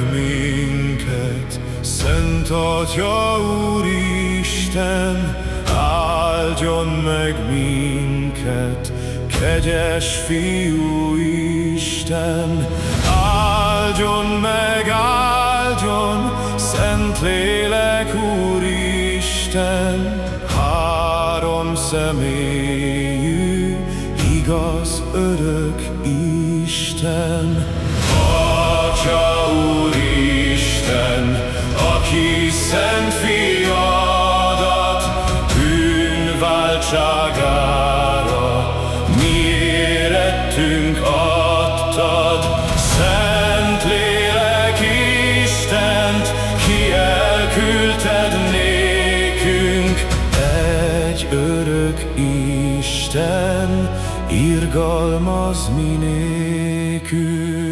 meg minket, Szent Atya Úristen, áldjon meg minket, kegyes fiú Isten, áldjon meg, áldjon, Szent Lélek Úristen, három személyű, igaz, örök Isten. Aki szent fiadat bűnváltságára mi érettünk adtad. Szent lélek Istent, ki elküldted nékünk, egy örök Isten, irgalmaz mi nékünk.